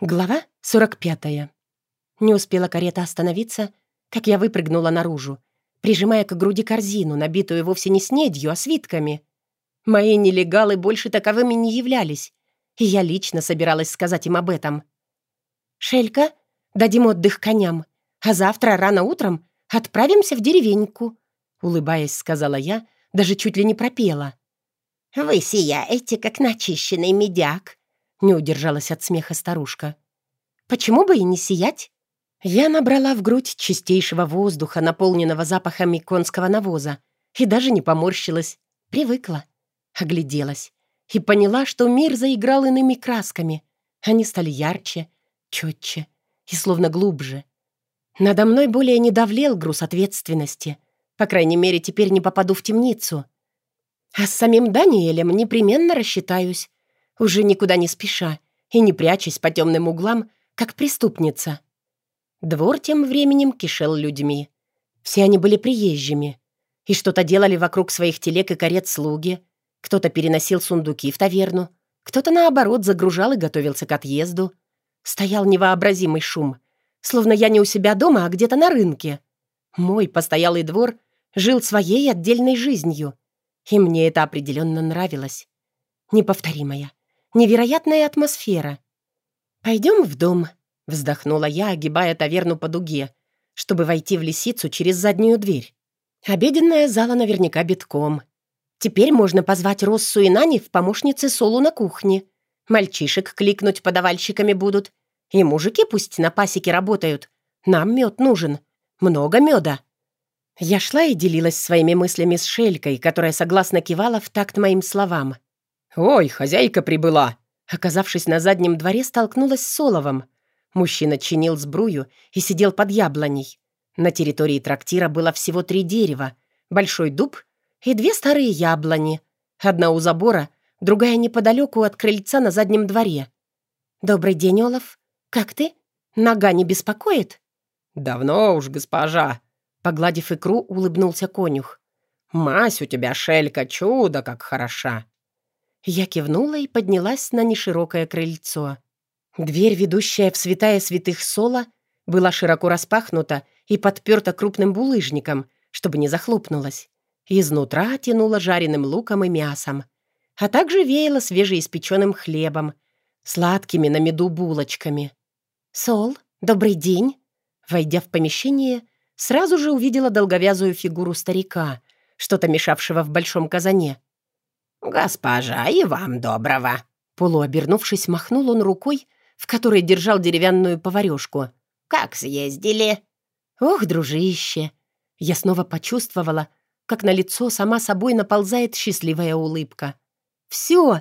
Глава 45. Не успела карета остановиться, как я выпрыгнула наружу, прижимая к груди корзину, набитую вовсе не снедью, а свитками. Мои нелегалы больше таковыми не являлись, и я лично собиралась сказать им об этом. «Шелька, дадим отдых коням, а завтра рано утром отправимся в деревеньку», улыбаясь, сказала я, даже чуть ли не пропела. «Вы сияете, как начищенный медяк», не удержалась от смеха старушка. «Почему бы и не сиять?» Я набрала в грудь чистейшего воздуха, наполненного запахами конского навоза, и даже не поморщилась. Привыкла. Огляделась. И поняла, что мир заиграл иными красками. Они стали ярче, четче и словно глубже. Надо мной более не давлел груз ответственности. По крайней мере, теперь не попаду в темницу. А с самим Даниэлем непременно рассчитаюсь уже никуда не спеша и не прячась по темным углам, как преступница. Двор тем временем кишел людьми. Все они были приезжими и что-то делали вокруг своих телег и карет слуги. Кто-то переносил сундуки в таверну, кто-то, наоборот, загружал и готовился к отъезду. Стоял невообразимый шум, словно я не у себя дома, а где-то на рынке. Мой постоялый двор жил своей отдельной жизнью, и мне это определенно нравилось. Неповторимая, Невероятная атмосфера. «Пойдем в дом», — вздохнула я, огибая таверну по дуге, чтобы войти в лисицу через заднюю дверь. Обеденная зала наверняка битком. Теперь можно позвать Россу и Нани в помощницы Солу на кухне. Мальчишек кликнуть подавальщиками будут. И мужики пусть на пасеке работают. Нам мед нужен. Много меда. Я шла и делилась своими мыслями с Шелькой, которая согласно кивала в такт моим словам. «Ой, хозяйка прибыла!» Оказавшись на заднем дворе, столкнулась с Соловом. Мужчина чинил сбрую и сидел под яблоней. На территории трактира было всего три дерева, большой дуб и две старые яблони. Одна у забора, другая неподалеку от крыльца на заднем дворе. «Добрый день, Олаф. Как ты? Нога не беспокоит?» «Давно уж, госпожа», — погладив икру, улыбнулся конюх. «Мась у тебя, шелька, чудо как хороша!» Я кивнула и поднялась на неширокое крыльцо. Дверь, ведущая в святая святых Сола, была широко распахнута и подперта крупным булыжником, чтобы не захлопнулась. Изнутра тянуло жареным луком и мясом, а также веяло свежеиспеченным хлебом, сладкими на меду булочками. «Сол, добрый день!» Войдя в помещение, сразу же увидела долговязую фигуру старика, что-то мешавшего в большом казане. «Госпожа, и вам доброго!» Полуобернувшись, махнул он рукой, в которой держал деревянную поварешку. «Как съездили?» «Ох, дружище!» Я снова почувствовала, как на лицо сама собой наползает счастливая улыбка. «Все!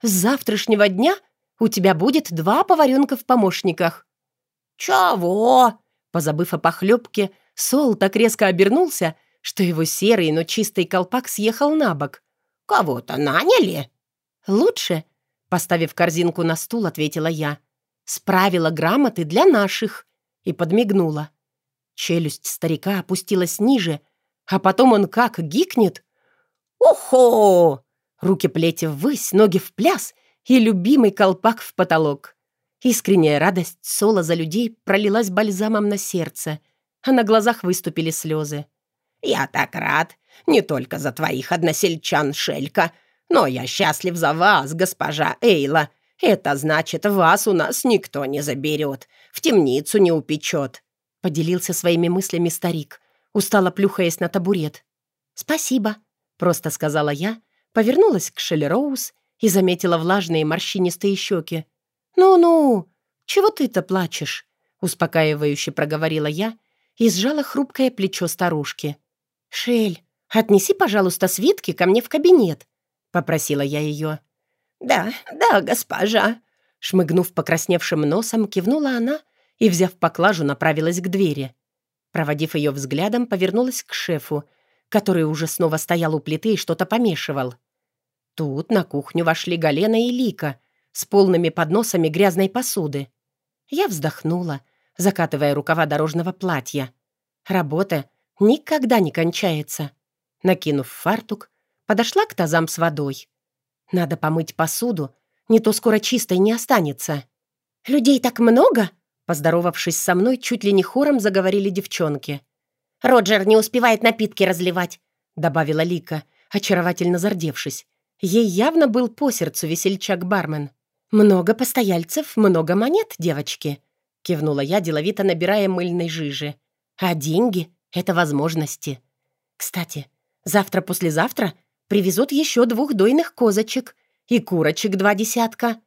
С завтрашнего дня у тебя будет два поваренка в помощниках». «Чего?» Позабыв о похлебке, Сол так резко обернулся, что его серый, но чистый колпак съехал на бок. Кого-то наняли?» «Лучше», — поставив корзинку на стул, ответила я. «Справила грамоты для наших» и подмигнула. Челюсть старика опустилась ниже, а потом он как гикнет. «Ухо!» Руки плети ввысь, ноги в пляс и любимый колпак в потолок. Искренняя радость Сола за людей пролилась бальзамом на сердце, а на глазах выступили слезы. «Я так рад! Не только за твоих односельчан, Шелька, но я счастлив за вас, госпожа Эйла. Это значит, вас у нас никто не заберет, в темницу не упечет», — поделился своими мыслями старик, устало плюхаясь на табурет. «Спасибо», — просто сказала я, повернулась к Шелли Роуз и заметила влажные морщинистые щеки. «Ну-ну, чего ты-то плачешь?» — успокаивающе проговорила я и сжала хрупкое плечо старушки. «Шель, отнеси, пожалуйста, свитки ко мне в кабинет», — попросила я ее. «Да, да, госпожа», — шмыгнув покрасневшим носом, кивнула она и, взяв поклажу, направилась к двери. Проводив ее взглядом, повернулась к шефу, который уже снова стоял у плиты и что-то помешивал. Тут на кухню вошли Галена и Лика с полными подносами грязной посуды. Я вздохнула, закатывая рукава дорожного платья. Работа никогда не кончается. Накинув фартук, подошла к тазам с водой. Надо помыть посуду, не то скоро чистой не останется. «Людей так много?» Поздоровавшись со мной, чуть ли не хором заговорили девчонки. «Роджер не успевает напитки разливать», — добавила Лика, очаровательно зардевшись. Ей явно был по сердцу весельчак-бармен. «Много постояльцев, много монет, девочки», — кивнула я, деловито набирая мыльной жижи. «А деньги — это возможности. Кстати, завтра-послезавтра привезут еще двух дойных козочек и курочек два десятка».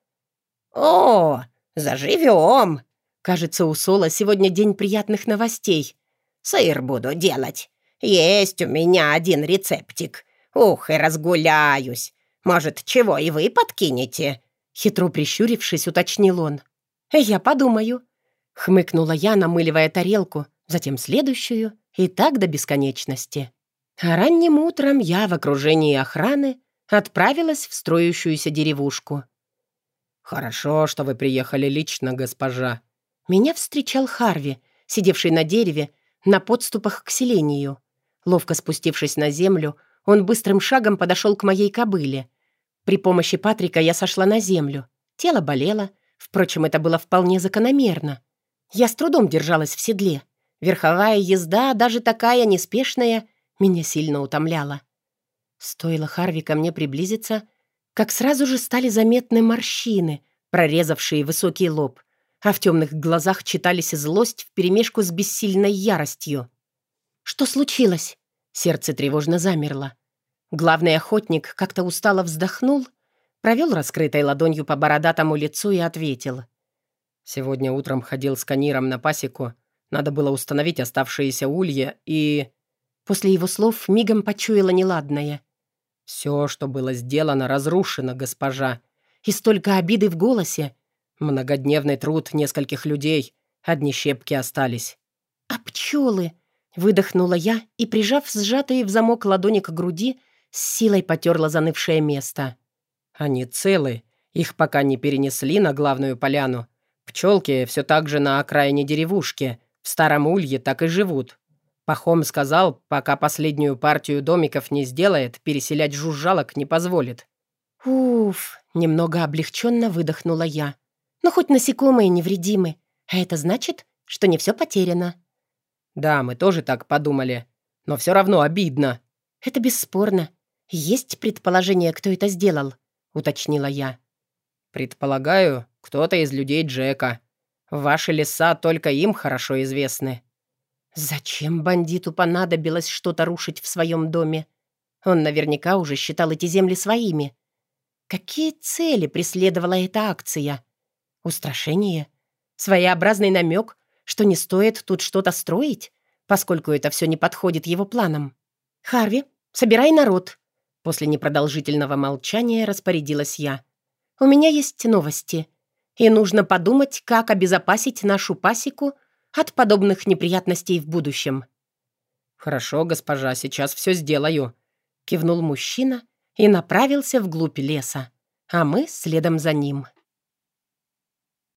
«О, заживем!» Кажется, у Сола сегодня день приятных новостей. «Сыр буду делать. Есть у меня один рецептик. Ух, и разгуляюсь. Может, чего и вы подкинете?» Хитро прищурившись, уточнил он. «Я подумаю». Хмыкнула я, намыливая тарелку, затем следующую, и так до бесконечности. А ранним утром я в окружении охраны отправилась в строящуюся деревушку. «Хорошо, что вы приехали лично, госпожа». Меня встречал Харви, сидевший на дереве, на подступах к селению. Ловко спустившись на землю, он быстрым шагом подошел к моей кобыле. При помощи Патрика я сошла на землю. Тело болело. Впрочем, это было вполне закономерно. Я с трудом держалась в седле. Верховая езда, даже такая неспешная, меня сильно утомляла. Стоило Харви ко мне приблизиться, как сразу же стали заметны морщины, прорезавшие высокий лоб, а в темных глазах читались злость вперемешку с бессильной яростью. «Что случилось?» Сердце тревожно замерло. Главный охотник как-то устало вздохнул, провел раскрытой ладонью по бородатому лицу и ответил. «Сегодня утром ходил с каниром на пасеку. Надо было установить оставшиеся улья и...» После его слов мигом почуяла неладное. «Все, что было сделано, разрушено, госпожа. И столько обиды в голосе. Многодневный труд нескольких людей. Одни щепки остались». «А пчелы?» Выдохнула я и, прижав сжатые в замок ладони к груди, с силой потерла занывшее место. «Они целы. Их пока не перенесли на главную поляну. Пчелки все так же на окраине деревушки. В Старом Улье так и живут. Пахом сказал, пока последнюю партию домиков не сделает, переселять жужжалок не позволит». «Уф!» — немного облегченно выдохнула я. «Ну, хоть насекомые невредимы. А это значит, что не все потеряно». «Да, мы тоже так подумали. Но все равно обидно». «Это бесспорно. Есть предположение, кто это сделал?» — уточнила я. «Предполагаю, кто-то из людей Джека. Ваши леса только им хорошо известны». «Зачем бандиту понадобилось что-то рушить в своем доме? Он наверняка уже считал эти земли своими. Какие цели преследовала эта акция? Устрашение? Своеобразный намек, что не стоит тут что-то строить, поскольку это все не подходит его планам. «Харви, собирай народ!» После непродолжительного молчания распорядилась я. «У меня есть новости, и нужно подумать, как обезопасить нашу пасеку от подобных неприятностей в будущем». «Хорошо, госпожа, сейчас все сделаю», — кивнул мужчина и направился вглубь леса, а мы следом за ним.